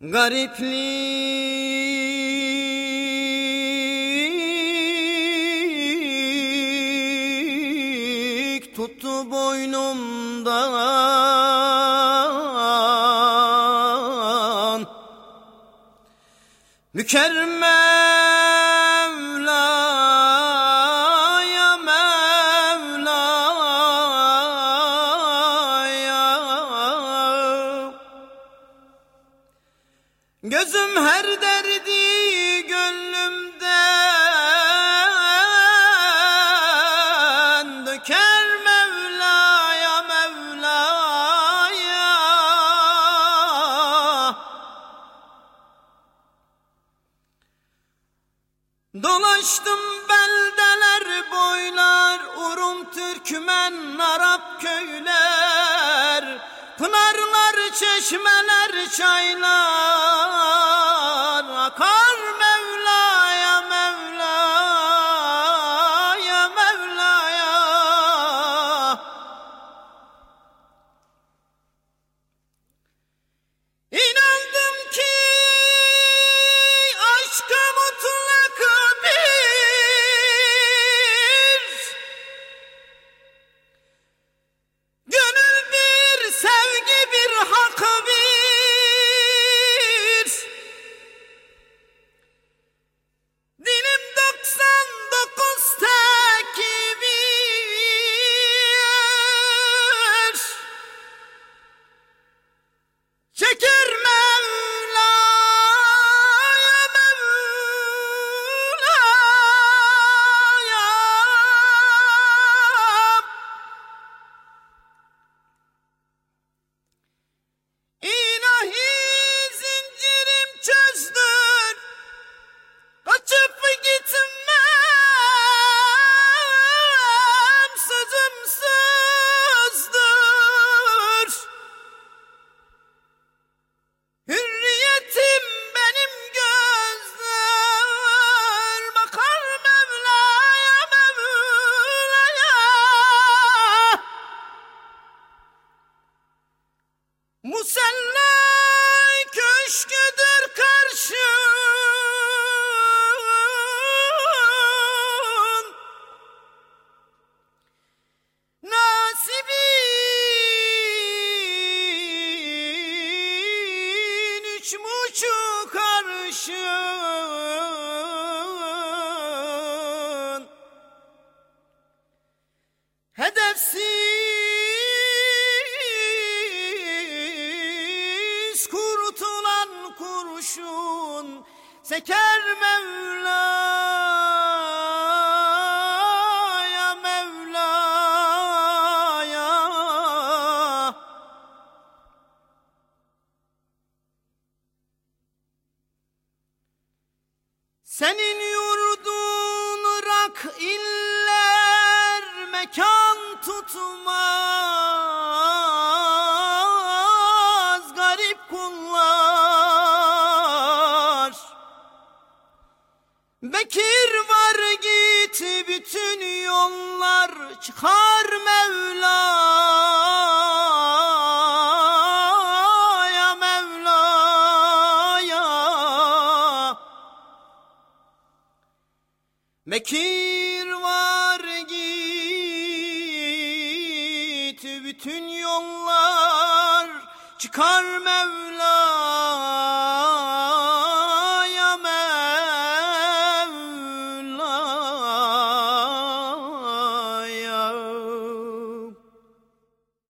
Gariplik tuttu boynumdan Mükerrem Gözüm her derdi gönlümden döker Mevla'ya Mevla'ya. Dolaştım beldeler boylar Urum Türkmen Arap köyler. Pınarlar çeşmeler çaylar üç buçuk Hedefsiz kurtulan kurşun Seker Mevla'ya Senin yurdun rak iller mekan tutmaz garip kullar. Bekir var git bütün yollar çıkar Mevla'ya Mekir var git bütün yollar çıkar Mevla.